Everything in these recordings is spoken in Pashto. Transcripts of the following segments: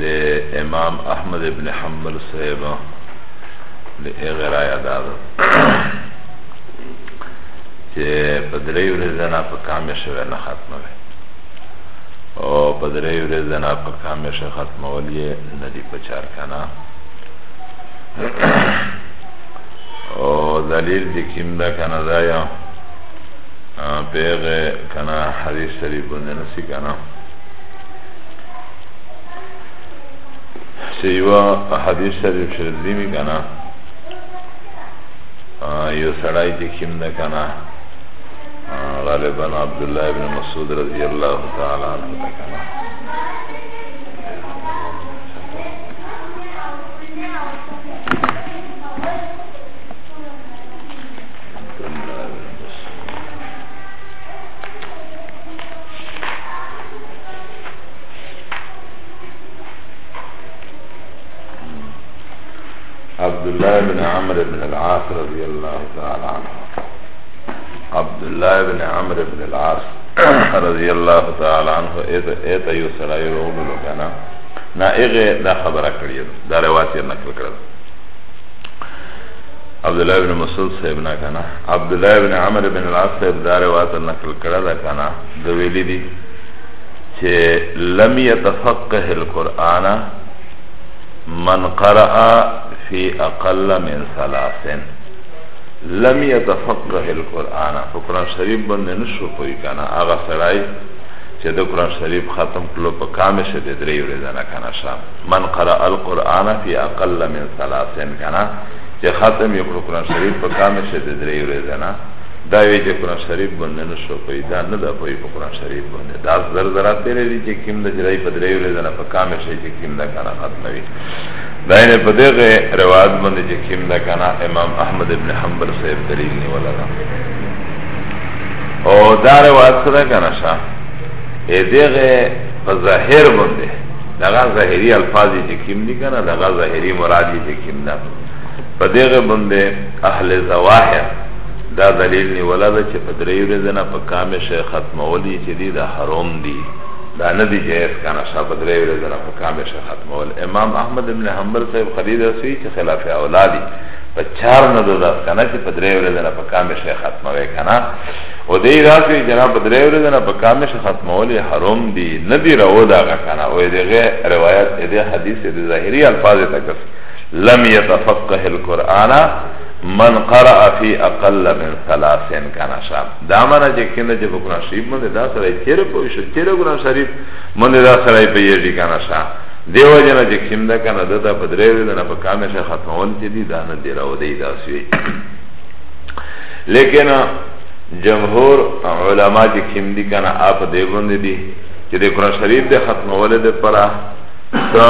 د امام احمد ابن حنبل صاحب د هغه را یاد ده چې په درې ورځې نه په کامې شوه نه ختمه وي او په درې ورځې نه په کامې شوه ختمول یې نه دی په چار کنه او دلیل د کیم ده کنه دا یا پیغه کنه حدیث شریف باندې نسی کنه سیوا حدیث شریف شریف دی می کنا یو سړای چې کیم نه کنا غالبا عبد الله ابن مسعود رضی الله تعالی عنہ نه کنا عبد الله بن عمرو بن العاص رضي الله تعالى عنه عبد الله بن عمرو بن العاص رضي الله تعالى عنه اذا اذا يسرى يقول له كان نا اغه دا خبره کړی دا روایت نقل کړل عبد الله بن مسعود صاحب نا کنه عبدالله ابن عمر ابن العاص صاحب دا روایت نقل کړه دا کنه د ویلی دی چې لم يتفقه القرآن من قرأ في اقل من ثلاث لم يتفقه القرآن فقرآن شریف باندې نشو پوي کنه هغه سړی چې د قرآن شریف ختم کلو په کامه شه د درې ورځې نه کنه شام من قرأ القرآن في اقل من ثلاث کنه چې ختم یې کړو قرآن شریف په کامې شه د درې ورځې نه دا وی چې قرآن شریف باندې نه شو پوی دا نه ده پوی په قرآن شریف باندې دا زر زرا تیرې دي چې کیم د جرای په درې ورځې نه په کامې شه چې کیم نه کنه ختموي دا یې په دغه روایت باندې چې کیم نه کنه امام احمد ابن حنبل صاحب دلیل نیولا دا او دا روایت سره کنه شه اې دغه په ظاهر باندې دغه ظاهری الفاظ چې کیم دي کنه دغه ظاهری مراد دي نه په دغه باندې اهل ظواهر دا دلیل نیولا ده چې په درې ورځې نه په کام شي ختمولې چې دی دا حرام دی دا نه دی جائز کنه صاحب درې ورځې نه په کام شي ختمول امام احمد ابن حنبل صاحب خلیل رسوي چې خلاف اولادي په چار نه دوه کنه چې په درې ورځې نه په کام شي ختموي کنه او دی راځي جناب درې ورځې نه په کامش ختمول حرام دي نه دی راو دا غکنه او دغه روایت دې حدیث دې ظاهری الفاظ تک لم يتفقه القرآن من قرأ في اقل من ثلاث كان شاب دا معنی چې کنه چې قرآن شریف باندې دا سره تیر پوي شو تیر قرآن شریف باندې دا سره پیږي کان شاب دیو جنا چې کیم دا کنه دا په درې ورځې نه په کامش ختمول چې دي دا نه دی راو دی دا سوي لیکن جمهور علما چې کیم دي کنه اپ دې باندې دي چې د قران شریف د ختمول د پره تا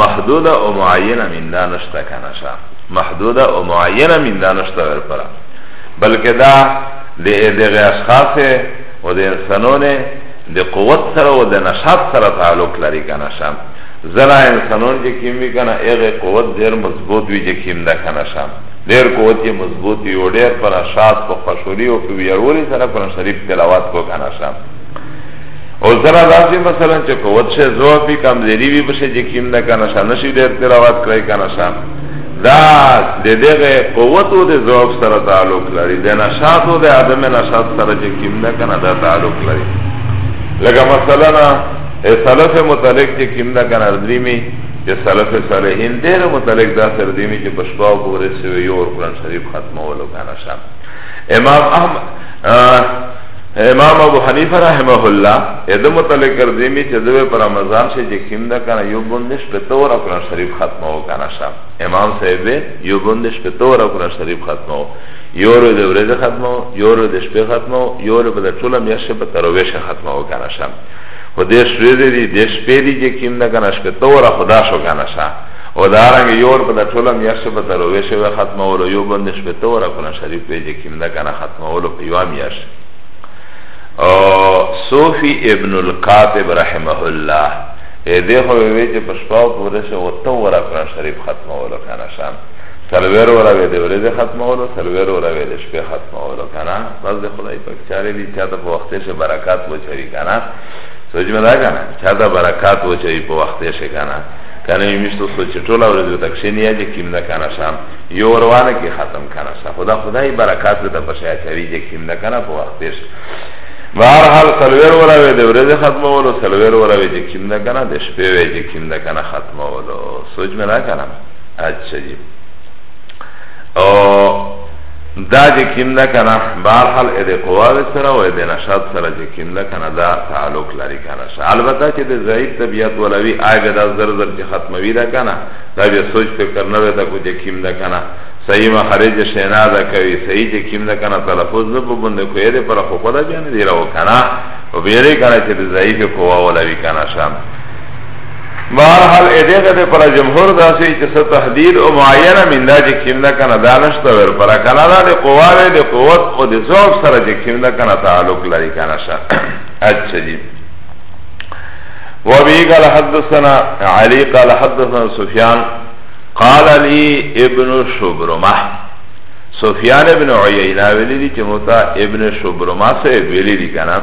محدوده او معینه من دا نشته کنه شا محدوده او معینه من دا نشته ور پره بلکې دا د دغه اشخاص او د انسانونه د قوت سره او د نشاط سره تعلق لري کنه شا زرا انسانون چې کیم وی کنه هغه قوت ډیر مضبوط وی چې کیم دا کنه شا ډیر قوت یې مضبوط یو ډیر پر اشاعت په خوشوري او په ویرولي سره قرآن شریف تلاوت کو کنه شام او زرا داسې مثلا چې قوت شه زو په کمزوري وي بشه چې کیم نه کنه شام نشي ډیر تلاوت کوي کنه شام دا د دغه قوت او د ضعف سره تعلق لري د نشاط او د عدم نشاط سره چې کیم نه کنه دا تعلق لري لکه مثلا سلف متعلق چې کیم نه کنه درې می د سلف صالحین ډېر متعلق دا سره دی چې په شپه او ورځ سوی یو قرآن شریف ختمولو کنه شام امام احمد امام ابو حنیفه رحمه الله اده متعلق کر دی می چې دوی پر رمضان شي چې کیم دا کنه یو بندش په تور قرآن شریف ختمو کنه شام امام صاحب یو بندش په تور قرآن شریف ختمو یو ورځ د ورځ ختمو یو ورځ د شپې ختمو یو ورځ په ټوله میاشت په ترویش ختمو کنه شام خو دیش ورځې دي دیش شپې دي چې کیم ده کنه شپې توره خدا شو کنه شه او دا رنګ یو ور په د ټوله میاشت په تروې شوی ختمولو یو باندې شپې توره قرآن شریف پې چې کیم ده کنه ختمولو په یو میاشت او صوفی ابن القاتب رحمه الله اې دې خو وی چې په شپه پورې شو او توره قرآن شریف ختمولو کنه شه سلویر ورا وی دی وریده ختمولو سلویر ورا وی دی شپه ختمولو کنه بس دی خدای پاک چاره دی چا ته په وخت شه برکات وچوي کنه سوچ مې دا کنه چا ته برکات وچوي په وخت شه کنه کنه یې مشته سوچ ټوله ورځ ته کښې نه یې کیم نه کنه شام یو روانه کې ختم کنه شا خدا خدای برکات دې په شای چوي چې کیم نه کنه په وخت شه بهر حال سلویر وراوی ده ورزه ختمه ولو سلویر وراوی ده کم ده کنه ده شپه وی ده کم ده کنه ختمه ولو سوچ می نکنم اچھا جی او دا جه کم ده کنا بارحال اده قواو سرا و اده نشاد سرا جه کم ده کنا دا تعلق لاری کنا شا البته چه ده ضعیب طبیعت ولوی آی بی دا زر زر چه ختموی ده کنا دا بی سوچ فکر نوی تا کو جه کم ده کنا صحیح مخارج شینا ده کوي صحیح جه کم ده کنا تلفظ ده پو بنده کو اده پر خوکو ده بیانه دیره و کنا و بیره کنا چه ده ضعیف قواو ولوی کنا شا بهرحال ادغه ده پر جمهور داسی چه سا تحدید او معینه من دا چه کم ده کنه دانشتا ور پر کنه دا ده قواوه ده قوت او ده زوب سر چه کم ده کنه تعلق لاری کنه شا اچھا جی وبه قال حدثنا علي قال حدثنا سفيان قال لي ابن شبرمه سفيان ابن عيينه ولي دي چه متا ابن شبرمه سه ولي دي کنه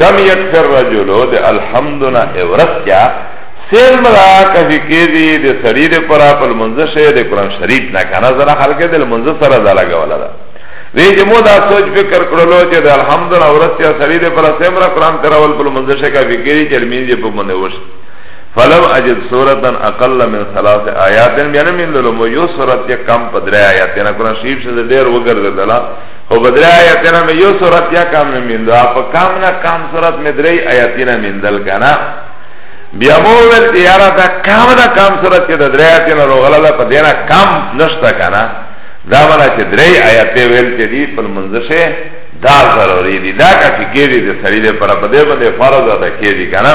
کم یکفر رجلو ده الحمدنا اورس کیا سیم را کفی که دی ده سری ده پرا پل منزه شه ده قرآن شریف نکنه زنا خلقه ده منزه سر ده لگه ولا ده وی چې مو دا سوچ فکر کړلو چې د الحمدلله ورسیا سړی دې پر سمرا قران تراول په منځ شي کا فکرې چې مين دې په منځ وش فلم اجد سورتا اقل من ثلاث آیات یعنی من لولو یو سورت کم پدری آیات نه قران شریف سے ډیر وګرځیدلا خو بدرې آیاتینا می یو صورت یا کام نه میندو اپا کام نه کام صورت می درې آیاتینا میندل کنا بیا مو ول تیارا دا کام نه کام صورت کې د درې آیاتینا روغلا دا په دینا کام نشتا کنا دا منا چې درې آیاتې ویل چې دی په منځشه دا ضروری دی دا کافی کېږي د سړي لپاره په دې باندې فرض ده کېږي کنا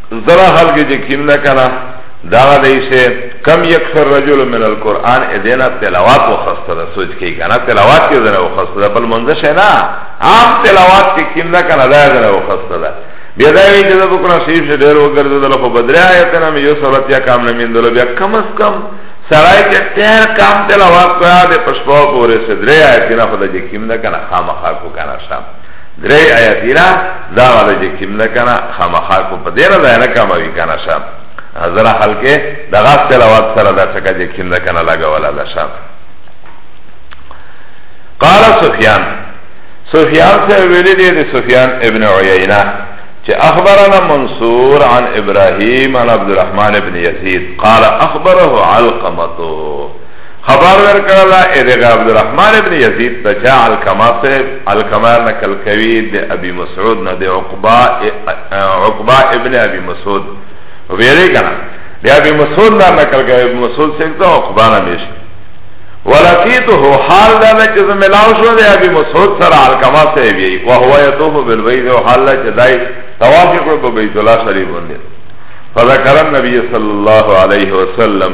زرا خلق جه کم نکنا داغا دیسه کم یکفر رجل من القرآن ادینا تلاوات و خسته ده سوچ که کنا تلاوات که دنه و خسته ده بل منزش نه عام تلاوات که کم نکنا ده دنه و خسته ده بیا دا وی چې د قرآن شریف شه ډېر وګرځېدل خو بدرې آیتونه مې یو سورت یا کام نه میندلو بیا کم از کم سړی چې ډېر کام تلاوت کوی د پښپو پورې سدرې آیتونه خو د جکیم نه کنه خامخا کو کنه شام درې آیاتینا دا غلو چې کیم ده کنه خامخا کو په دې نه ځای نه کموي کنه شه زرا خلکه د غاس تلاوت سره دا څنګه چې کیم ده کنه لګا ولا ده شه قال سفیان سفیان سے ویلی دی دی سفیان ابن عیینہ چه اخبرنا منصور عن ابراهیم عن عبد الرحمن ابن یزید قال اخبره علقمتو خبر ورکړل ادغه عبدالرحمن ابن یزید ته چا علقمه صاحب علقمه نقل کوي د ابي مسعود نه د عقبه عقبه ابن ابي مسعود ویری کنه د ابي مسعود نه نقل کوي ابي مسعود صاحب ته عقبه نه مش ولقيته حال دا نه چې ملاو شو د ابي مسعود سره علقمه صاحب یي او هو يطوف بالبيت او حال چې دای طواف کړو په بیت الله شریف باندې فذكر النبي صلى الله عليه وسلم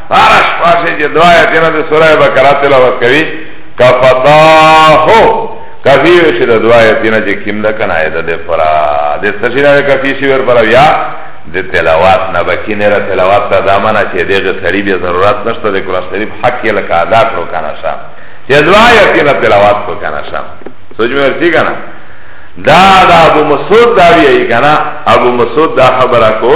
هر شپه شي چې دعا یې کنه د سوره بقره تلاوت کوي کفتاه کفی وشي د دعا یې کنه چې کیم ده کنه ایدا د فرا د سشي نه کفی شي ور پر بیا د تلاوت نه بکی نه تلاوت ته دامنه چې دغه سړي به ضرورت نشته د قرآن شریف حق یې لکه ادا کړو کنه شا چې دعا یې کنه تلاوت کو کنه شا سوچ مې ورتي کنه دا دا ابو مسعود دا وی کنه ابو مسعود دا خبره کو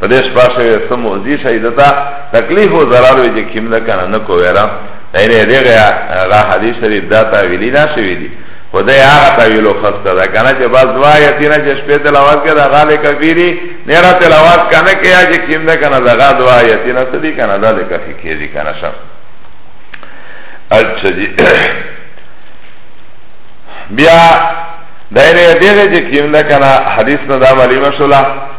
په دې شپه شوی څه موزي شي دتا تکلیف او ضرر وي چې کیم نه کنه نه کوی را اینه دغه هغه حدیث شریف دا تعویلی نه شوی دی خدای هغه تعویل خسته دا کنه چې بس دوا یتینه چې شپه تلاوت کې دا غاله کبیری نه را تلاوت کنه کې یا چې کیم نه کنه دا دوا یتینه سدی کنه دا لکه فکر دی کنه شم اچھا جی بیا دایره دیگه چه کیم ده کنه حدیث ندا ملیمه شلا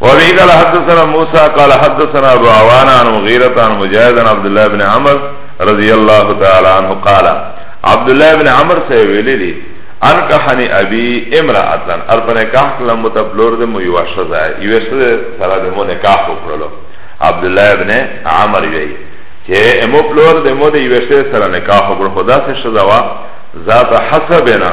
وابي قال حدثنا موسى قال حدثنا ابو عوان عن مغيرة عن مجاهد عن عبد الله بن عمر رضي الله تعالى عنه قال عبد الله بن عمر سے ویلی دی انکحنی ابی امرأتن ارپا نکاح کلم متبلور دی مو یو شزا یو شزا سرا دی مو نکاح اکرلو عبد الله بن عمر وی چه امو پلور دی مو دی یو شزا سرا نکاح اکرلو خدا سے شزا وا ذات حسبنا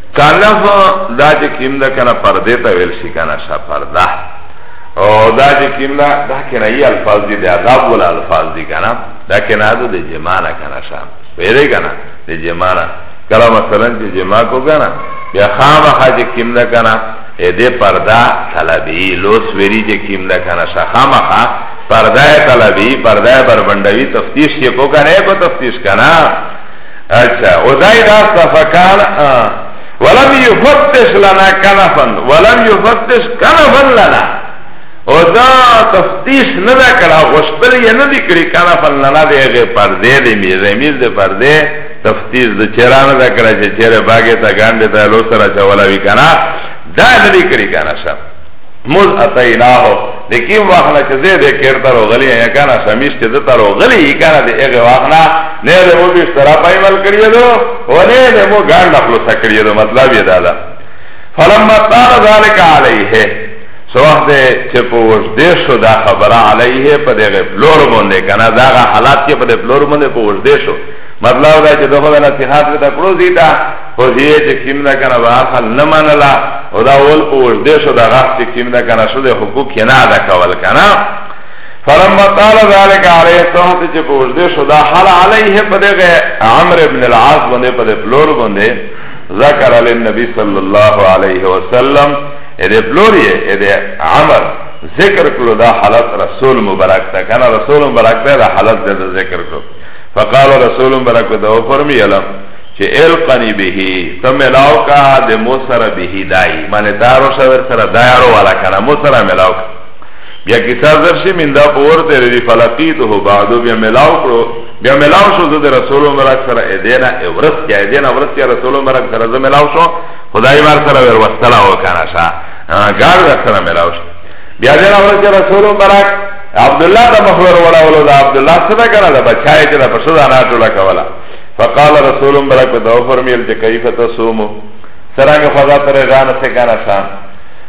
کنف دا چې کیم ده کنه پرده ته ویل شي کنه شا پرده او دا چې کیم ده دا کنه ای الفاظ دي د عذاب ول الفاظ دي کنه دا کنه ده د جما نه کنه شا ویری کنه د جما نه کله مثلا چې جما کو کنه بیا خامخا چې کیم ده کنه ا دې پرده طلبي لوس ویری چې کیم ده کنه شا خامخا پرده طلبي پرده بربندوي تفتیش یې کو کنه کو تفتیش کنه اچھا او دای راست فکان ولم یفتش لنا کنفن ولم یفتش کنفن لنا او دا تفتیش ندا کرا غشتل یا ندی کری کنفن لنا دی اغی پرده دی میزه میز دی پرده تفتیش دی چرا ندا کرا چه چره باگه تا گنده تا لو سرا چه ولا بی کنا دا ندی کری کنا شب مز اتیناه ده کیم واخنا چه زی ده کر تر غلی یا کانا سمیش چه ده تر غلی ای کانا ده اغی واخنا نه ده مو بیش ترا پایمل کریه دو و نه ده مو گان نخلو سکریه دو مطلب یه دادا فلما طار ذالک علیه سو وقت چه پو وجده شو دا خبره علیه پا ده غی پلور بنده کانا دا غی حالات که پا ده پلور بنده پو وجده شو مطلب دا چه ده خدا نصیحات بتا کرو زیتا خو هیه چه کم ده کنه با اصل نمانلا و دا اول پا وجده شو دا غاق چه کم ده کنه شو ده حقوق کنا ده کول کنه فلما قال ذلك عليه الصحة چه پا وجده شو دا حال علیه پا ده عمر ابن العاص بنده پا ده پلور بنده ذکر علی النبی صلی اللہ علیہ وسلم اده پلوری اده عمر ذکر کلو دا حالت رسول مبارک تا کنا رسول مبارک تا دا حالت دا ذکر کلو فقال رسول مبارک دا فرمی علم چه القنی به تا ملاو کا ده مو سره به دای معنی تارو شاور سره دایارو والا کنا مو سره ملاو کا بیا کسا زرشی من دا پور تیره دی فلقیتو بعدو بیا ملاو کرو بیا ملاو شو زد رسول مرک سر ایدینا ایورس کیا ایدینا ورس کیا رسول مرک سر زد ملاو شو خدای مار سر ویر وستلا ہو کانا شا گار ویر سر ملاو شو بیا دینا ورس کیا رسول مرک عبداللہ دا مخبر ولا ولو دا عبداللہ صدا کنا دا بچائی چی دا پشد آنا چولا کولا فقال رسول برک و دو فرمیل چه کیف تصومو سرانگ خوضا تر رجانو سے کانا شان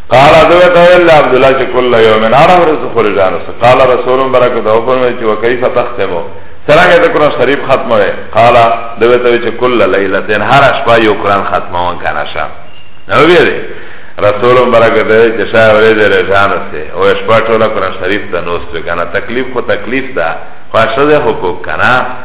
قال ادوه تولى عبد الله چې کله یو من اره ورځ خوري جان سره قال رسول برک ته فرمایي چې وکيف تختمو څنګه د قران شریف ختمه وي قال دوه ته چې کله ليله تن هر شپه یو قران ختمه وان کنه شا نو ویل رسول برک ته چې شاه ورې د جان سره او شپه ټول قران شریف ته نوست کنه تکلیف خو تکلیف ده خو شزه حقوق کنه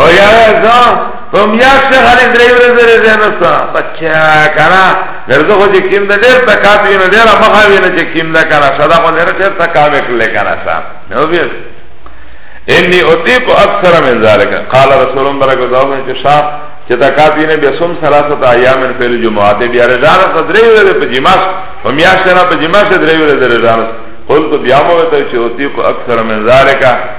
او یا زه په میاش کې خلک درې ورځې رضا نه ستا بچا کړه درځه خو چې کیم د ډېر تکات وی نه ډېر مخه وی نه چې کیم دا کړه صدا خو ډېر ډېر تکات وکړل کړه سا نو بیا انی اطیق اکثر من ذالک قال رسول الله برک الله علیه چې شاف چې تکات وی نه بیا سوم ثلاثه ایام په جمعه دې بیا رضا نه درې ورځې په جمعه په میاش نه په جمعه درې ورځې رضا نه قلت بیا مو ته چې اطیق اکثر من ذالک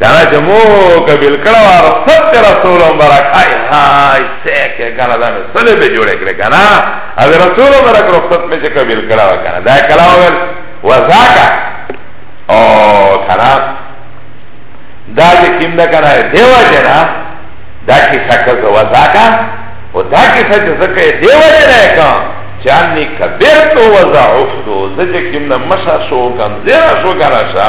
کنا چه مو قبیل کرو ارسلت رسول مبرک آئی آئی سیکه کنا دا می صلی بی جوڑه کرده کنا او رسول مبرک رخصت می چه قبیل کرو کنا دا کلاو ور وزاکا او کنا دا چه کم دا کنا دیو جنا دا کسا کسا وزاکا و دا کسا چه سکا دیو جنا کن چه انی کبیر تو وزا عفتو زجه کم دا مشا شو کن زیرا شو کنا شا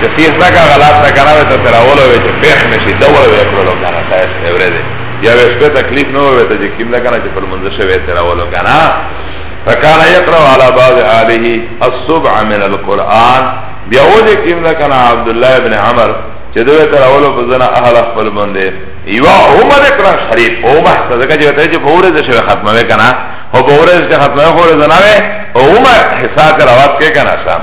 چې پیښ دا کا غلط نه کنه وته تر اوله وی چې پیښ نشي دا وله وی کړو کنه تاسو اوره دې یا وسته تکلیف نه وي ته چې کیم دا کنه چې پر منځ شوی تر اوله کنه فکان یقرا علی بعض اله السبع من القران بیا ولې کیم دا کنه عبد الله ابن عمر چې دوی تر اوله په ځنه اهل خپل باندې یو عمر قران شریف او ما څنګه چې ته چې پوره دې شوی ختمه وکنه او پوره دې ختمه خو ورځ نه وي او عمر حساب راوات کې کنه سم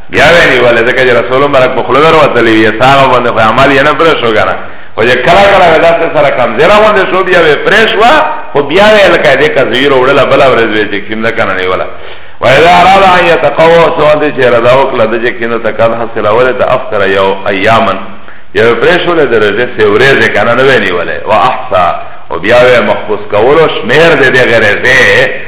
بیا وی نیوله ځکه چې رسول مبارک په خوله وروتلی وي ساغه باندې خو عمل یې نه پرې شو کنه خو چې کله کله وی داسې سره کمزیره غوندې شو بیا وی پرې شوه خو بیا وی لکه دې کزویر وړله بله ورځ وی چې کیم نه کنه نیوله وإذا أراد أن يتقوى سوال دي چه رضا وکلا دي چه کنو تکاد حاصل اوله تا افتر یو ایامن یو پریشوله در رجه سوریزه کنه نوینی وله و احسا و بیاوه مخفوظ کولو شمیر ده ده غرزه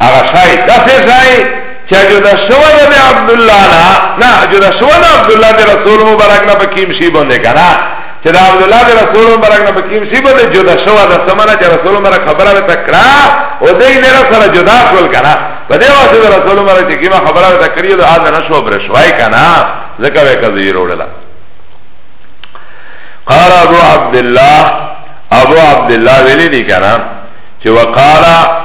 اغا شای داسې شای چا جدا شوا دا دی عبدالله نا نا جدا شوا دا عبدالله دی رسول مبارک نا پا کیم شی بنده کنا چه دا عبدالله دی رسول مبارک نا پا کیم شی بنده جدا شوا دا سمانا چه رسول مبارک خبره بتا کرا و دی نیرا سر جدا شول کنا پا دی واسه دا رسول مبارک چه کیما خبره بتا کریو دا آدھا نشو برشوائی کنا ذکر وی کذیر اوڑلا قال ابو عبدالله ابو عبدالله ویلی دی کنا چه وقالا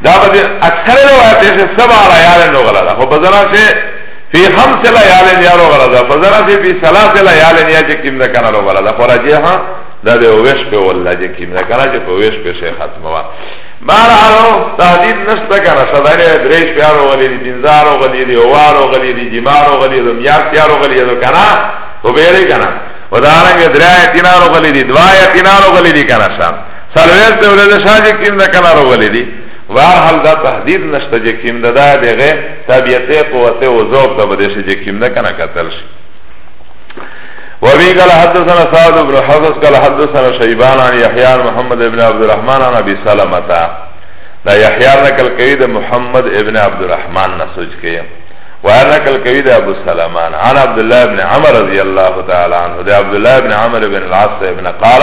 دا بده اکثر روایت ہے سبع لیال نو غلا دا خو بزنا سے فی خمس لیال یا رو غلا دا بزنا سے فی ثلاث لیال یا جے کیم دا کنا رو غلا دا خو راجی ہاں دا دے ویش پہ واللہ جے کیم دا کنا جے پہ ویش پہ سے ختم ہوا بارحالو تحدید نشتا کنا صدائی دریش پیارو غلی دی بنزارو غلی دی اوارو غلی دی جمارو غلی دی میار تیارو غلی دی کنا تو بیلی کنا و دارنگ دریا تینارو غلی دی دوایا تینارو غلی دی کنا شام سلویست ورز شا جه کم ده کنه رو ولی دی و هر حال دا تحدید نشته جه کم ده دا دیغه طبیعته قوته و زوب ده بدشه جه کم ده کنه کتل شی وابي قال حدثنا سعد بن حفص قال حدثنا شيبان عن يحيى محمد بن عبد الرحمن عن ابي سلمة دا يحيى نقل کوي د محمد ابن عبد الرحمن نه سوچ کوي وانا نقل کوي د ابو سلمة عن عبد الله بن عمر رضي الله تعالى عنه د عبد الله بن عمر بن العاص ابن قال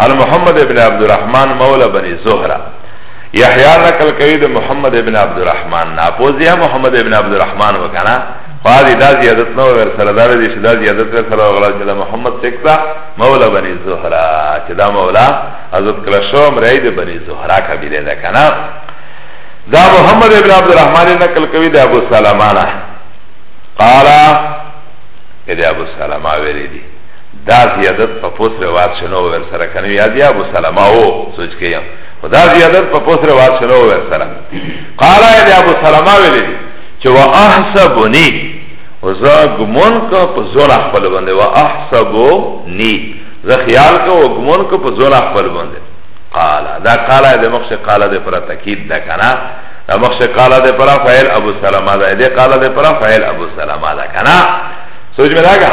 عن محمد ابن عبد الرحمن مولا بني زهرة يحيى نقل کوي د محمد ابن عبد الرحمن نه پوزیا محمد ابن عبد الرحمن وکنا فادي دا زیادت نو ور سره دا دي چې دا زیادت ور سره غلا چې محمد سکتا مولا بني زهرة چې دا مولا حضرت کله شو مرید بني زهرة کبیره ده کنا دا محمد ابن عبد الرحمن نقل کوي د ابو سلمانه قال اذا ابو سلمہ ویلی دی دا زیادت په پوس روایت شنو ور سره کنه یا دی ابو سلمہ او سوچ کیا دا زیادت په پوس روایت شنو ور سره قال دی ابو سلمہ ویل چې وا احسبنی وزا گمون کا په زور خپل باندې وا احسبنی زه خیال کو گمون کو په زور خپل باندې قال دا قال دی مخش قال دی پر تاکید دا کنه دا مخش قال دی پر فاعل ابو سلمہ دا دی قال دی پر فاعل ابو سلمہ دا کنه سوچ مې راګه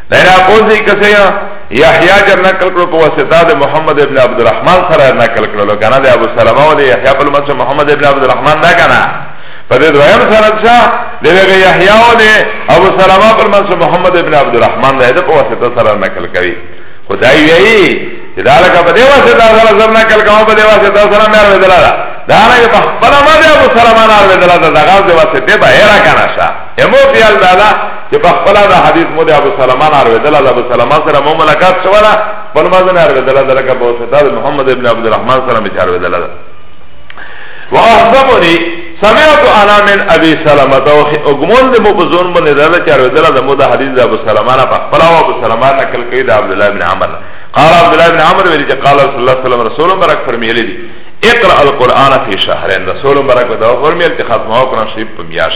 دینا قوزی کسی یحیاء جر نکل کرو پا وسطا ده محمد ابن عبدالرحمن سره نکل کرو کنا ده ابو سلمه و ده یحیاء پا لمسه محمد ابن عبدالرحمن ده کنا پا ده دویم سرد شا ده ویغی یحیاء و ده ابو سلمه پا لمسه محمد ابن عبدالرحمن ده ده پا وسطا سره نکل کری خدای ویئی چه ده لکه پا ده وسطا سره زر نکل کرو پا ده وسطا سره میر ویدلا ده ده لکه پا خبر ما ده ابو سلمه نار ویدلا ده ده غاز ده وسطا با ایرا کنا شا امو خیال دادا چې په خپل دا حدیث مو د ابو سلمان ارویدل الله ابو سلمان سره مو ملاقات شو ولا خپل مازن ارویدل الله لکه په واسطه د محمد ابن عبد الرحمن سره می ارویدل الله واحسبني سمعت انا من ابي سلمة او ګمون د مو په زون باندې دا چې ارویدل د مو د حدیث د ابو سلمان په خپل او ابو سلمان نقل کړي د عبد الله ابن عمر قال عبد الله ابن عمر ویل چې قال رسول الله صلی الله علیه وسلم رسول مبارک فرمایلی دي اقرا القرآن فی شهرین رسول مبارک دا فرمایل چې ختمه قرآن شریف په میاش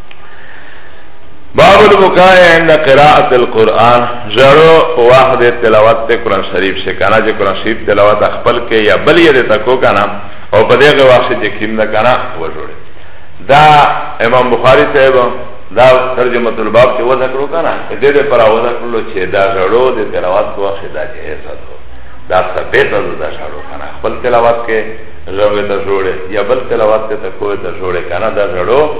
باب البکاء عند قراءة القرآن جرو په وخت د تلاوت ته قرآن شریف شه کنه چې قرآن شریف تلاوت خپل کې یا بل یې ته کو کنه او په دغه وخت چې کیم نه کنه و جوړه دا امام بخاری صاحب دا ترجمه الباب کې وځه کړو کنه دې دې پر وځه کړو چې دا جرو د تلاوت په وخت دا جهیز ده دا ثبت ده دا جرو کنه خپل تلاوت کې جوړه ته جوړه یا بل تلاوت ته کوه ته جوړه کنه دا جرو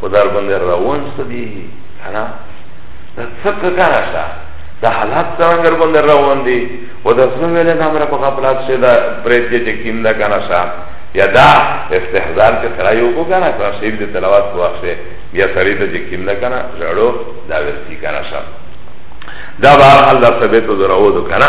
خو در باندې روان څه دي که نه د څه که کنه شته د حالات څرنګه در باندې روان دي و د څه ویلې نه مره په غفلات شي دا پرېږ دې چې کیم ده که نه شته یا دا استحضار چې سړی یو کو که نه کړه شریف د تلاوت په وخت بیا سړی ته چې کیم ده که نه ژړو دا ورسي که نه شته دا بهرحال دا ثبت و درو ده که نه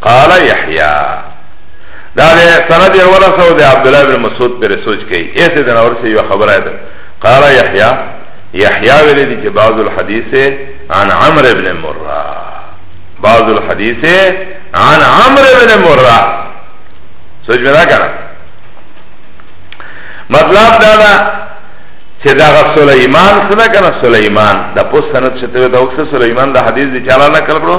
قال یحیی دا ده سند یې ورسو د عبد الله بن مسعود پر سوچ کوي ایسه د نور سي یو خبره ده قال یحیی یحیی ویل دي چې بعض الحدیث عن عمرو ابن مره بعض الحدیث عن عمرو ابن مره سوچ ودا کنه مطلب دا ده چې دا سليمان څنګه کنه سليمان د پوسنت شته دا وکړه سليمان د حدیث دي چاله نقل کړو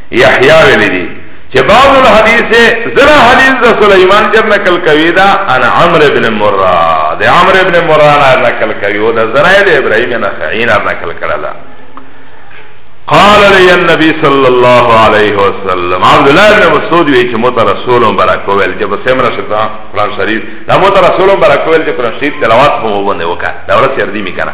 یحیی ویلی دی چه بعض الحدیث زنا حدیث دا سلیمان جر نکل کوی دا ان عمر ابن مرہ دا عمر ابن مرہ نا نکل کوی و دا زنا دا ابراهیم نخعین نا نکل کرلا قال لی النبی صلی اللہ علیہ وسلم عبداللہ ابن مسعود وی چه موتا رسول برکو ویل جب سمرا شکتا قرآن شریف دا موتا رسول برکو ویل چه قرآن شریف تلاوات مو بنده وکا دا ورس یردی می کنا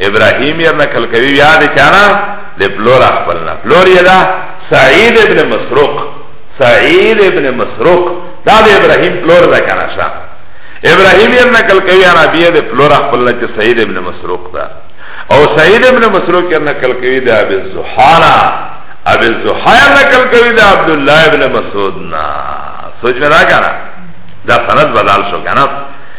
ابراهیم یې نقل کوي یا د چانا د پلور خپل نه پلور یې دا سعید ابن مسروق سعید ابن مسروق دا د ابراهیم پلور ده کنه شا ابراهیم یې نقل کوي انا بیا د پلور خپل نه چې سعید ابن مسروق ده او سعید ابن مسروق یې نقل کوي د ابي زحانا ابي زحانا نقل کوي د عبد الله ابن مسعود نه سوچ مې راګانا دا سند بدل شو کنه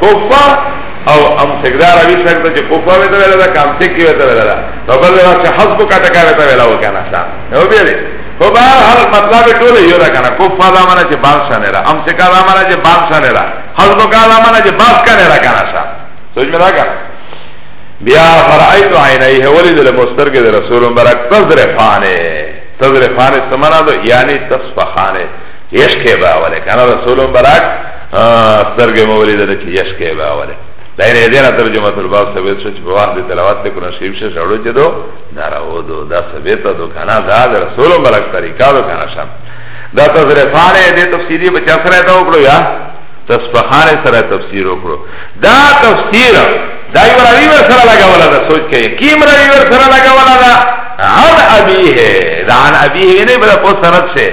کوفه او ام سګدار اوی سګدا چې کوفه وته ویل دا کام څه کې وته ویل دا په بل ځای چې حسب کا ټکا وته ویل او کنه شا نو به دې په بهر حال مطلب ټول یو دا کنه کوفه دا معنی چې بار شنه را ام سګا دا معنی چې بار شنه را حسب کا دا معنی چې باس کنه را کنه شا سوچ مې راګه بیا فرایت عینیه ولید المسترګ رسول مبارک تزرفانه تزرفانه سمنا دو یعنی تصفخانه یشکه باوله کنه رسول مبارک سترګې مو ولیدل چې یش کې به اوله دا یې دې نه ترجمه تر باب ثابت شو چې په وخت تلاوت ته قرآن شریف شه شړو چې دو نارو دو دا ثابت دو کنه دا رسول مبارک طریقہ دو کنه شم دا تذریفانه دې تفسیری بچا سره دا وکړو یا تصفحان سره تفسیر وکړو دا تفسیر دا یو راوی ور سره لگاولا دا سوچ کې کیم راوی ور سره لگاولا دا عن ابیه دا عن ابیه نه بل په سند شه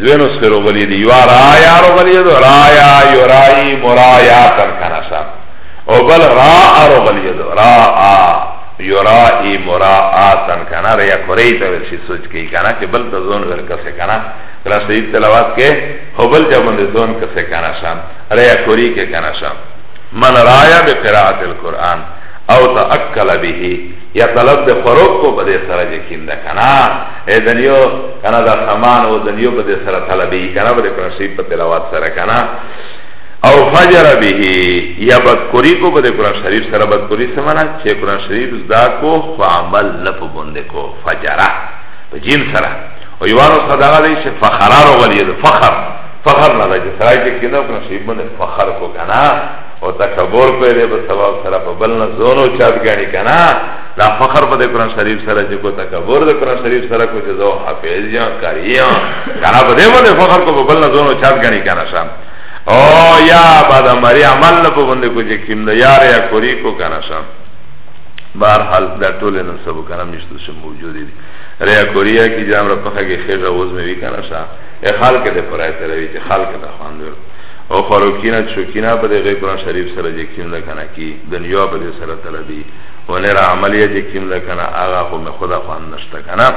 دوی نسخه رو غلی دی یو رایا رو غلی دی رایا یرائی مرایاتن کنا سا او بل را رو غلی دی را یرائی مرایاتن کنا ریا کری تا ورشی سوچ کی کنا چه بل تا زون ور کسی کنا کنا سید تلاوات که او بل جا بند زون کسی کنا سا ریا کری که کنا سا من رایا بی قراءت القرآن او تا اکل بیهی یا طلب ده خروب کو بده سرجه کم ده کنا اے دنیو کنا دا سامان او دنیو په دې سره طلبي کنا بر کنا شریف په تلاوت سره کنا او فجر به یا بدکوری کو په قرآن شریف سره بدکوری سمانا چې قرآن شریف زدا کو خو عمل نه په باندې کو فجرا په جیم سره او یوانو صدقه دی چې فخرار ولی فخر فخر نه دی سره چې کینو قرآن شریف باندې فخر کو کنا او تکبر په دې په سبب سره په بل نه زونو چات غاڼي کنا دا فخر په قرآن شریف سره چې کو تکبر د قرآن شریف سره کو چې زو حافظ یا قاری یا کنا په دې باندې فخر کو بل نه زونو چات غنی کنه شام او یا بعد مری عمل نه په باندې کو چې کیم نه یار یا کوری کو کنه شام بهر حال دا ټول نه سبو کنه مشتو سم موجود دي ریا کوریا کی جام را پخه کې خیر اوز مې وی کنه شام ای خال کې د پرای سره وی چې خال کې د خوان ور او خروکینا چوکینا په دې قرآن شریف سره چې کیم نه کنه کی دنیا په دې سره طلبي ونرا عملیه چه کم ده کنه آغا خو می خدا خوان نشتا کنه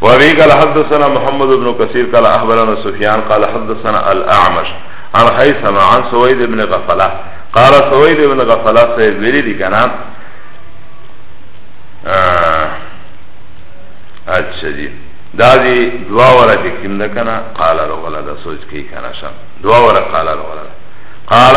وابي قال حدثنا محمد بن كثير قال أخبرنا سفيان قال حدثنا الأعمش عن خيثم عن سويد بن غفلة قال سويد بن غفلة سيد بيري دي كنا اچھا جی دا دی دعا ورا دی کم دا کنا قال رو غلا دا سوچ کی کنا شا دعا ورا قال رو غلا قال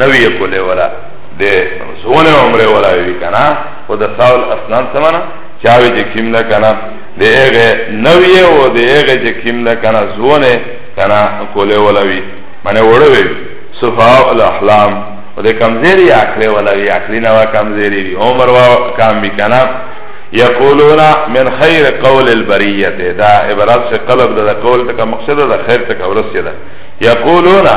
نوی کوله ولا د زونه عمره ولا وی کنا او د ساول اسنان سمانا چاوی چې کیم نه کنا د هغه نوی او د هغه چې کیم نه کنا زونه کنا کوله ولا وی معنی وړو وی صفاء الاحلام و ده کمزیری عقلی ولوی عقلی نوا کمزیری بی عمر و کام بی کنا یقولون من خیر قول البریت ده عبارات سے قلب ده قول تکا مقصد ده خیر تکا ورسی ده یقولون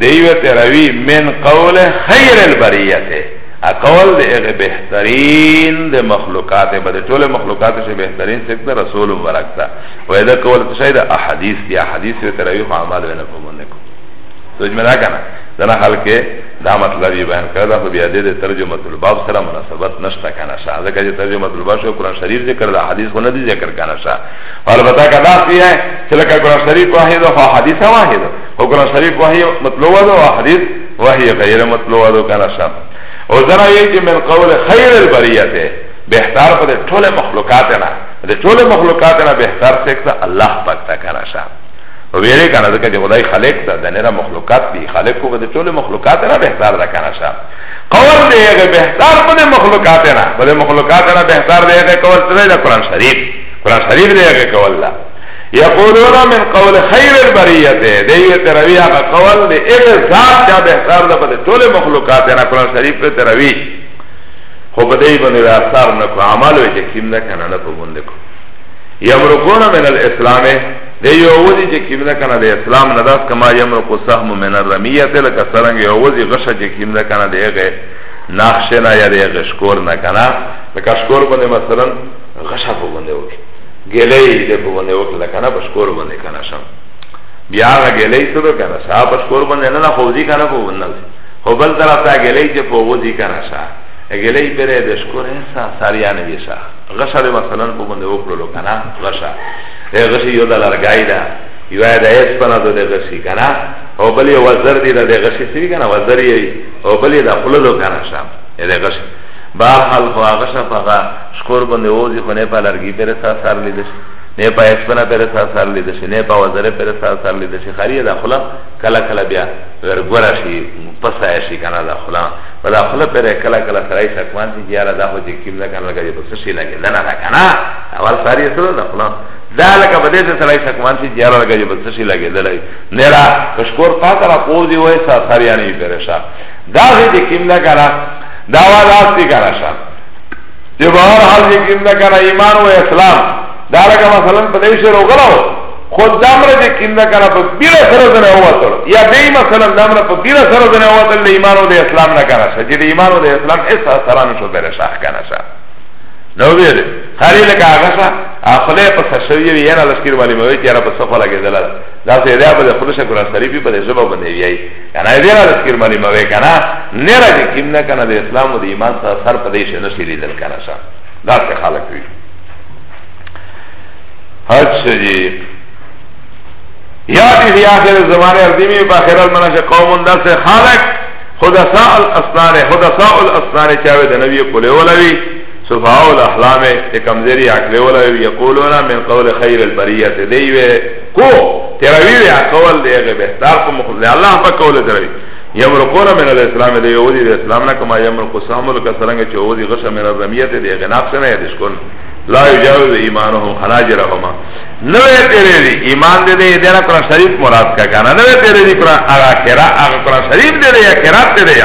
دیوت روی من قول خیر البریته اقول ده اغه بهترین ده مخلوقات بده ټول مخلوقات شه بهترین سکت رسول مبارک تا و اذا قول تشهد احادیث دی احادیث و تروی خو اعمال و نکوم نکو سوچ مې راکنه دنا حال کې دا مطلب یې بیان کړ دا خو بیا دې ترجمه الباب سره مناسبت نشته کنه شاه ځکه چې ترجمه الباب شو قران شریف ذکر دا حدیث خو نه دی ذکر کنه شاه البته که داسې یې چې لکه قرآن شریف وحی ده خو حدیث وحی ده خو قرآن شریف وحی مطلوع ده او حدیث وحی غیر مطلوع ده که نه شم او ځنه یې چې من قول خیر البریه ده بهتر په دې ټول مخلوقات نه دې ټول مخلوقات نه بهتر څه الله پاک ته که نه شم ویره کنه ځکه چې خدای خالق ده د نه مخلوقات دی خالق کو د ټول مخلوقات نه بهتر ده کنه شا قول دی هغه بهتر په مخلوقات نه په مخلوقات نه بهتر دی هغه قول سره د قران شریف قرآن شریف دے اگه قول دا یقولون من قول خیر البریت دیو تروی اگه قول دے اگه ذات چا بہتار دا پتے طول مخلوقات نا قرآن شریف پہ تروی خو پہ دی بندی اثار نکو عمل وی جکیم دا کنا نکو بندی کو یمرکون من الاسلام دیو اوزی جکیم دا کنا دے اسلام نداس کما یمرکو سهم من الرمیت لکا سرنگ اوزی غشا جکیم دا کنا دے اگه نقشنا یا دے اگه شکور نکنا لکا شکور بندی مثلا غشا په باندې وکړي ګلې دې په باندې وکړه کنه په شکور باندې کنه شم بیا هغه ګلې څه ده کنه شا په شکور باندې نه نه خوځي کنه په باندې خو بل طرف ته ګلې چې په وځي کنه شا ګلې پرې د شکور سا ساریا نه ویشا غشا دې مثلا په باندې وکړلو کنه غشا دې غشي یو د لارګای ده یو د اس په نظر دې غشي کنه او بلې وزر دې د غشي سوي کنه وزر یې او بلې د خپل لو کنه شا دې غشي بار حال خو هغه شپ هغه شکور بنده ووزی خو نه پا لرگی پر سا سار لیده شی نه پا اسپنا پر سا سار لیده شی نه پا وزره پر سا سار لیده شی خاریه دا خلا کلا کلا بیا ورگورا شی پسای شی کنا دا خلا و دا خلا پر کلا کلا سرائی شکمان تی جیارا دا خو جکیم دا کنا لگا جی پسو شی لگی دنا دا کنا اول ساریه سرو دا خلا دا لکه بده ته سړی شکمان شي جیار لګي چې بس شي لګي دلای نه را کشکور پاتره پوزي وای سا ساریانی پرشا دا دې کیم دا کرا دا واز آستی کانا شا چه بهر حال یکیم دا کانا ایمان و اسلام دا لکه مثلا په دې شروع غلو خود دامره چې کیندا کنه په بیره سره زنه اوتل یا به مثلا دامره په بیره سره زنه اوتل د ایمان او د اسلام نه کنه چې د ایمان او د اسلام هیڅ اثر نه شو بل شاخ کنه شا نو ویل خاري لکه هغه شا خپل په سشوی وی نه لشکر والی مې چې را په صفه لګیدل دا سه دا په خپل شکر سری په دې ژبه باندې وی کنه دې را ذکر باندې مې کنه نه را دې کیم نه کنه د اسلام او د ایمان سره سر په دې شه نه شي لیدل کنه شه دا څه خلک وي حج شي یا دې یا اخر زمانه ارضی می په اخر المنه شه قوم دا څه خلک خدا سا الاسنان خدا سا الاسنان چاوي د نبی کوله ولوي صفاء الاحلام کمزری عقل ولوي یقولون من قول خیر البریه دیوه کو تراوی وی اقوال دی غی بهتر په مخ دی الله په قول تراوی یمرقون من الاسلام دی یودی د اسلام نه کما یمرق سامل کا سرنګ چې یودی غش من الرمیت دی غناب سره دی شکون لا یجاوز ایمانهم حناجرهما نو تیرې دی ایمان دې دې دره قرآن شریف مراد کا کنه نو تیرې دی قرآن اخره اخره شریف دې دې اخرت دې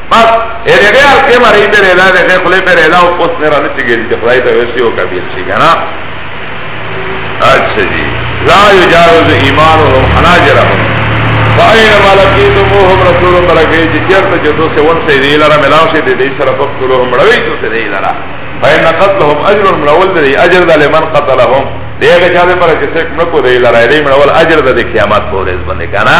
بس هرې دې ارکه مری پر ادا دې خپل پر ادا او پوس نه رانه چې ګل دې خدای ته وسی او کبیر شي کنه اچھا جی لا یجاوز ایمانهم حناجرهم فاین ملکیتموهم رسول برکه چې چرته چې دوی سره ورسې دی لاره ملاو شي دې سره فقتلهم مړوي ته سره دی لاره فاین قتلهم اجر ملول دې اجر دې من قتلهم دې هغه چا دې پر چې څوک نکو دی لاره دې مړول اجر دې قیامت پورې باندې کنه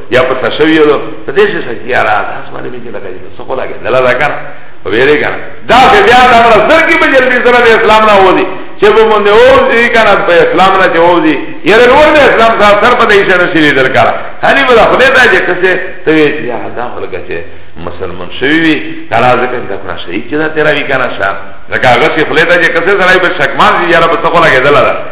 یا په تشویو دو په دې څه کې یارا تاسو باندې به لګا دي څه خو لګا دلا دا کار ویری کار دا به بیا دا پر سر کې به جلدی سره د اسلام نه ودی چې به مونږ نه ودی کنه په اسلام نه چې ودی یره نور د اسلام سره سر په دې څه نه شي درکار هلی به خدای دا چې څه ته وی چې دا خلک چې مسلمان شوی وی کارا ځکه دا کنه شي چې دا تیرا وی کنه شا ځکه هغه چې خدای دا چې څه سره به شکمان یاره په څه خو لګا دلا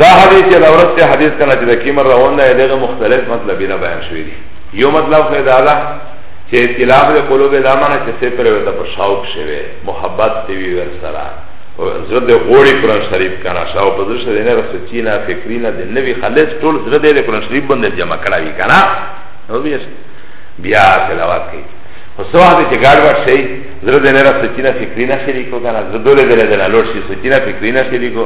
دا حدیث چې دا ورسته حدیث کنه چې د کیمر روان دی دغه مختلف مطلبونه بیان شوی دي یو مطلب خو دا ده چې اختلاف د قلوب دا معنی چې څه پر وته پر شوق شوی محبت دی وی ور سره او زړه د غوړي قرآن شریف کنه شاو په زړه دې نه رسچینا فکرینا د نبی خالص ټول زړه دې قرآن شریف باندې جمع کړی کنه نو بیا بیا تلاوت کوي خو څو هغه چې ګاډ ور شي زړه دې نه رسچینا فکرینا شریکو کنه زړه دې دې نه لور شي سچینا فکرینا شریکو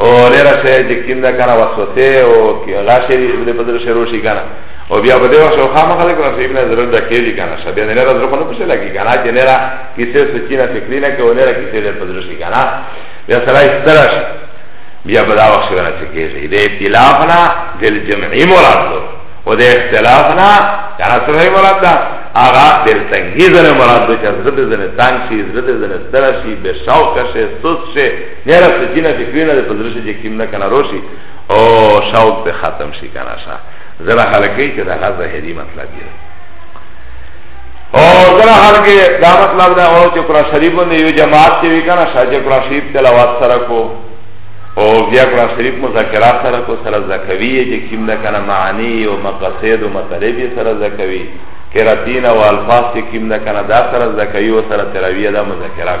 او لرا شي چې کیم دا کنه وسوسه او غاشي دې په درشه روشي کنه او بیا په دې وخت او خامہ خلک را شي نه ضرورت ده کېږي کنه شبې نه لرا ضرورت نه پوښتنه لګي کنه چې نه را کیسه سچینه فکری نه کوي نه را کیسه دې په درشه کنه بیا سره استراش بیا په دا وخت سره چې کېږي دې اختلاف نه دل جمعي مراد ده او دې اختلاف نه کنه سره مراد ده آغا دل تنگی زنه مراد ده چې زړه دې زنه تنگ شي زړه دې زنه ستړی شي بے شوق شي سست شي یاره سچینه فکرینه ده پزرش جه کم نکنه روشی او شوق ده ختم شی کنه شا زره خلقی چه ده غزه هدی مطلب یه او زره خلقی ده مطلب ده او چه قرآن شریف بنده یو جماعت چه وی کنه شا چه قرآن شریف تلاوات سره کو او بیا قرآن شریف مذاکرات سره کو سره زکوی جه کم نکنه معنی و مقصد و مطلبی سره زکوی کراتین و الفاظ چه کم نکنه ده سره زکوی و سره تراویه ده مذاکرات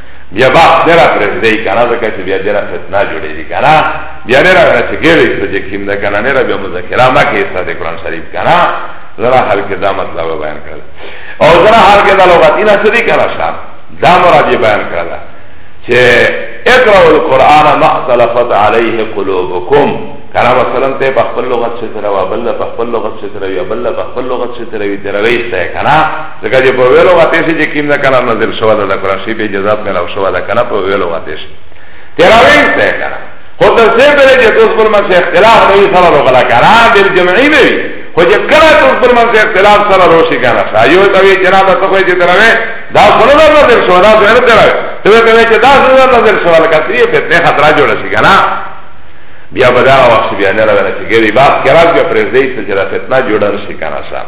بیا باس دیرا پرزدی کنا زکا چه بیا دیرا فتنا جوڑی دی کنا بیا دیرا را چه گیلی سا جه کم ده کنا نیرا بیا مذکرہ مکی سا ده قرآن شریف کنا ذرا حل که دا مطلب بیان کرده او ذرا حل که دا لغت اینا چه دی کنا شام دا مراد یه بیان کرده چه اقرأ القرآن ما اختلفت علیه قلوبکم کنا مثلا ته په خپل لغت څخه راو بل په خپل لغت څخه راو بل په خپل لغت څخه راو تر ویسته کنا ځکه چې په ویلو غته شي چې کیم نه کنه نازل شو ده د قرآن شریف اجازه ملو شو ده کنه په ویلو غته شي تراویح ته کنه خو تر څه پرې چې تاسو پر منځ اختلاف نه وي سره وغلا کنه بل جمعي نه وي خو چې کله تاسو پر منځ اختلاف سره روشي کنه سایو ته وی جناب ته خو دې تراویح دا سره نه نازل شو ده سره تراویح ته ته چې دا سره نه نازل شو لکه چې په دې خطر جوړ شي کنه بیا بداغه وخت بیا نه راځي چې ګری باب کرا بیا پرې دې چې دا فتنه جوړه شي کنه صاحب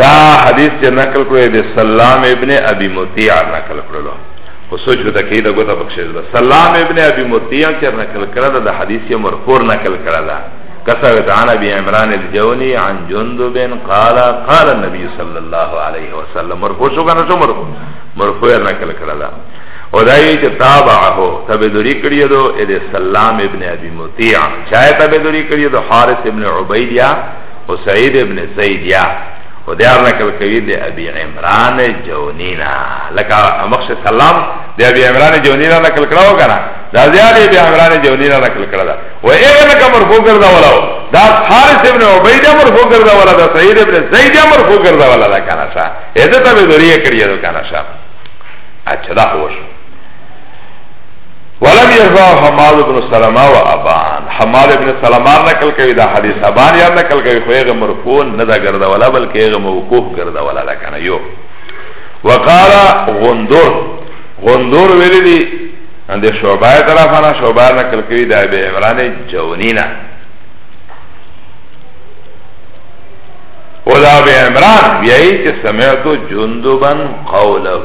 دا حدیث چې نقل کړو د سلام ابن ابي مطيع نقل کړو خو سوچ وته کې دا غوته بخښل دا سلام ابن ابي مطيع چې نقل کړه دا حدیث یې مرفوع نقل کړه دا کثرت عن ابي عمران الجوني عن جندب قال قال النبي صلى الله عليه وسلم مرفوع شو کنه شو مرفوع مرفوع نقل کړه دا او دا یې چې تابعه تبذری کړی دو اې سلام ابن ابي مطيع چا تبذری کړی دو حارث ابن عبيد یا و سعید ابن سعید یا و دیار نکل کوی دی ابی عمران جونینا لکا امخش سلام دی ابی عمران جونینا نکل کراو کنا دا زیاد ابی عمران جونینا نکل کرا دا و ایغن کا مرفو کرده ولاو دا حارس ابن عبیدہ مرفو کرده ولا دا سعید ابن سعید مرفو کرده ولا دا کنا شا ایده تا بی دوریه کریه دو کنا شا اچھا دا خوش ولم يرفع حماد بن سلمہ و ابان حماد بن سلمہ نقل کوي دا حدیث ابان یا نقل کوي خو هغه مرفوع نه دا ګرځا ولا بلکې هغه موقوف ګرځا ولا لکنه یو وقال غندور غندور ویلی دی اند شعبه طرفانا شعبه نقل کوي دا به عمران جونینا ولا به عمران بیایی چې سمعتو جندبن قوله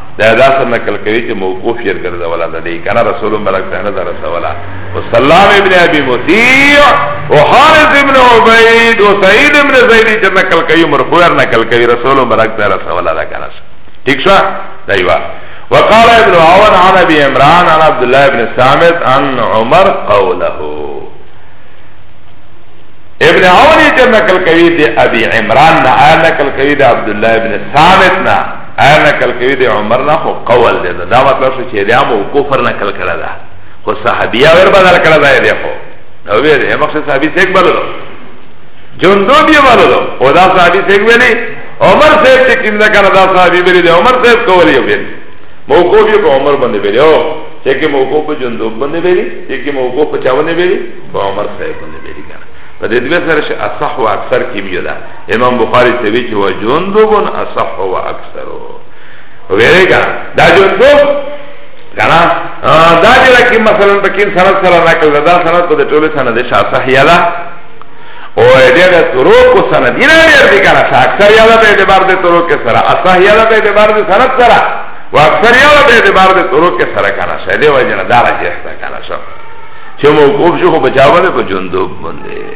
دا دا سر نقل کوي چې موقوف یې ګرځولا ده دی کنه رسول مبارک ته نه رسولا وسلام ابن ابي مطيع او حارث ابن عبيد او سعيد ابن زيد چې نقل کوي مرفوع نقل کوي رسول مبارک ته رسولا ده کنه ٹھیک شو دا یو وقال ابن عون عن ابي عمران عن عبد الله بن سامت عن عمر قوله ابن عون چې نقل کوي د ابي عمران نه نقل کوي د عبد الله بن سامت نه ایا نقل کوي د عمر نه خو قول دی دا مطلب شو چې دا مو کفر نقل کړه دا خو صحابیا ور بدل کړه دا دی خو نو وی دی مخکې صحابي څنګه بدلو جوندو بیا بدلو او دا صحابي څنګه ویلي عمر صاحب چې کیندا کړه دا صحابي ویلي دی عمر صاحب کولی یو ویلي موقوف یو په عمر باندې ویلي او چې کې موقوف په جوندو باندې ویلي چې کې موقوف په چاونه ویلي په عمر صاحب باندې ویلي کنه په دې دوه سره چې اصح او اکثر کې بیا ده امام بخاری سے بھی چھو جندبن اصح و اکثرو ویرے گا دا جندب کنا دا جرا کی مثلا پکین سند سره نقل دا سند په ټولو سند شاه صحیح ده او دې د طرق سند یې ډېر دي کنا شاه اکثر یاده په اعتبار د طرق سره اصح یاده په اعتبار د سند سره و اکثر یاده په اعتبار د طرق سره کنا شاه دې وجه نه دا راځي کنا شاه چې موقوف شو په جواب په جندوب باندې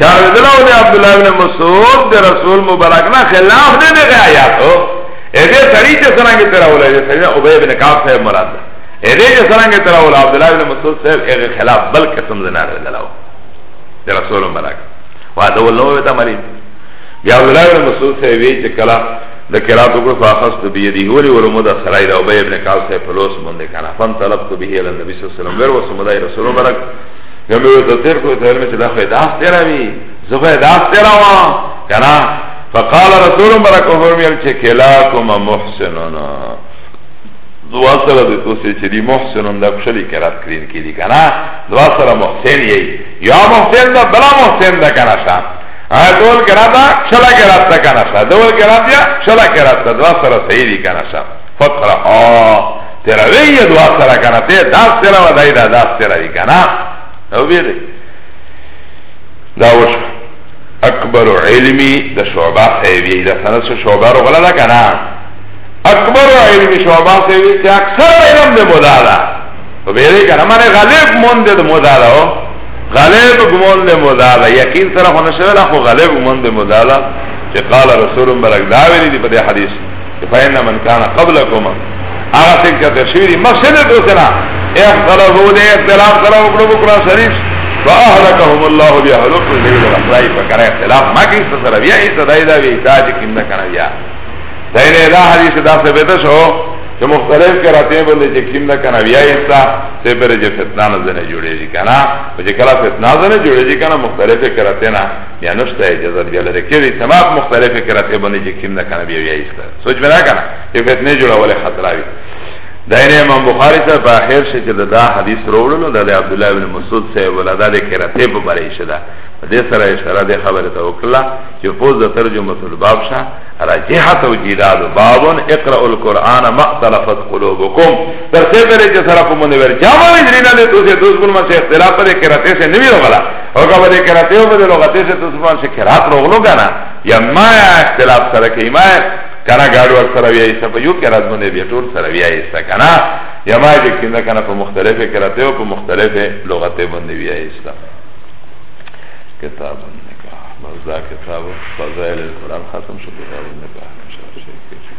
چاوی دلاو دی عبداللہ بن مسعود دی رسول مبارکنا خلاف دی دی غی آیاتو ایده سری چه سرنگی تراولا ایده سری عبی بن کعب صاحب مراد دا ایده چه سرنگی تراولا عبداللہ بن مسعود صاحب ایغی خلاف بل قسم زنار دی دلاو دی رسول مبارک وعده اللہ ویتا مرید بیا عبداللہ بن مسعود صاحب وی چه کلا د قرات کو فاخست بيدي هو لي ورمو د سرای د ابي ابن کاس په لوس باندې کنه فن طلب کو به ال نبی صلی الله علیه وسلم ور وسمدای رسول مبارک یا مې ورته تیر کړو ته مې چې دا خو داس تیرا وی زه خو داس تیرا وا کنه فقال رسول برک فرمیل چې کلاکم محسنون دوا سره د توسې چې دی محسنون د خپلې کرات کرین کې دي کنه دوا سره محسن یې یا محسن دا بلا محسن دا کنه شا ټول کرات شلا کرات کنه شا ډول کرات یا شلا کرات دوا سره صحیح دي کنه شا فقرا تیرا وی دعا سره کنه ته داس تیرا و دای دا داس تیرا وی کنه او بی دی دا وش اکبر علمی دا شعبا سیوی دا سنس شعبا رو غلا دا کنه اکبر علمی شعبا سیوی چه اکثر علم ده مدا دا او بی دی کنه من غالب مون ده مدا دا او غالب گمون ده مدا دا یقین سره خونشوه لخو غالب گمون ده مدا دا چه قال رسول برک داویلی دی پده حدیث فإن من كان قبلكم هغه څنګه چې تشویری مسجد ته سنا اختلافو دې اختلاف سره وکړو وکړو شریف فاهلكهم الله بهلك الليل والرحمه فكر اختلاف ما کې سره بیا یې صدای دا وی تاج کې نه کنه بیا دا نه دا حدیث دا ثابت شو چې مختلف کراته باندې چې کیم نه کنه بیا یې تا ته پر چې فتنه نه جوړېږي کنه چې کله فتنه نه جوړېږي کنه مختلفه کراته نه بیا نشته اجازه بیا لري کې سبب مختلفه کرته باندې چې کیم نه کنه بیا بیا ایسته سوچ بنا کنه یو کس نه جوړول خطر وي داینه امام بخاری ته په اخر شي چې دا حدیث وروړلو د عبد الله بن مسعود سه ولاده د کرته په باره شه ده دې سره اشاره ده خبره ته وکړه چې فوز د ترجمه الباب شه راجحه توجیداد باب اقرا القرآن ما اختلفت قلوبکم تر څه پرې چې سره په مونږ ورجامه دې نه ته دوه ګل ما سره اختلاف پرې کرته سه نیو غلا اوګه بده کنه ته په لغته سے تو سبحان سے قرات روغلو کنه یا ما اختلاف سره کی ما کنه گاډو سره وی ایسه په یو قرات باندې بیا ټول سره وی ایسه کنه یا ما دې کنه کنه په مختلفه قرات او په مختلفه لغته باندې وی ایسه کتاب النکاح مزدا کتاب فضائل القرآن ختم شد کتاب النکاح ان شاء الله شیخ